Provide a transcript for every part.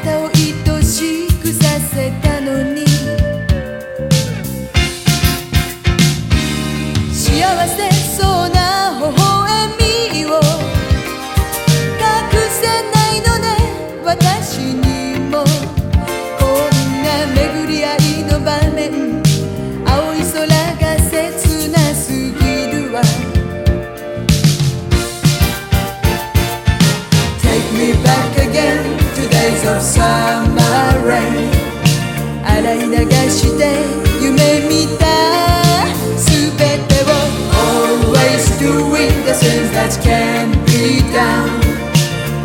なたを愛しい summer rain 洗い流して夢見た全てを Always doing the things that can be done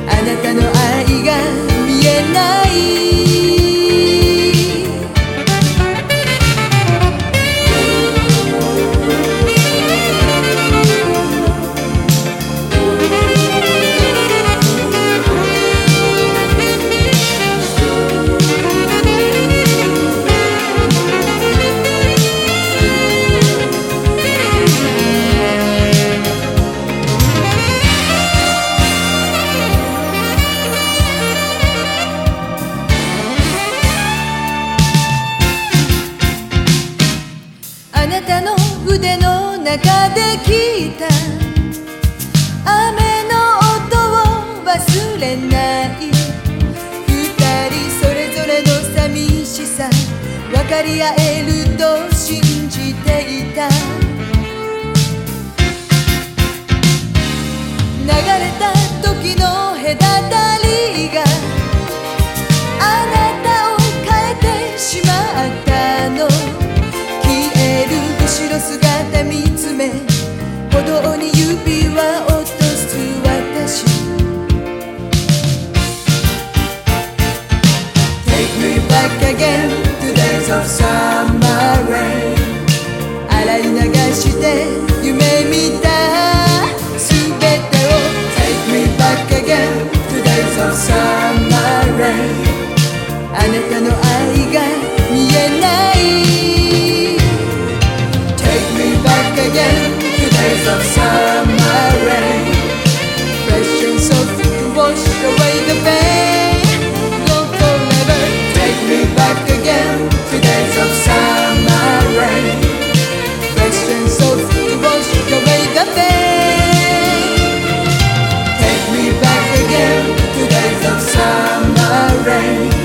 あなたの愛が見えない腕の中で聞いた。雨の音を忘れない。二人それぞれの寂しさ。分かり合えると信じで見つめ歩道に of summer rain. To wash away the pain. Take me back again To days of summer rain. To wash away the pain. Take me back again To days of summer rain.